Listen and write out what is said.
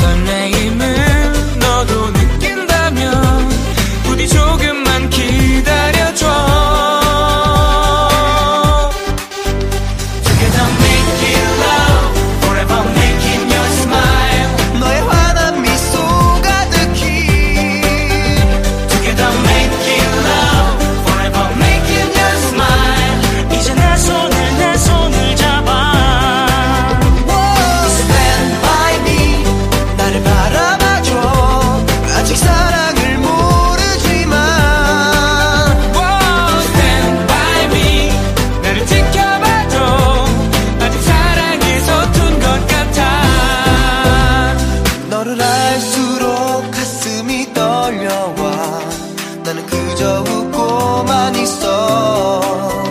Sunday name. 너를 알수록 가슴이 떨려와 나는 그저 웃고만 있어.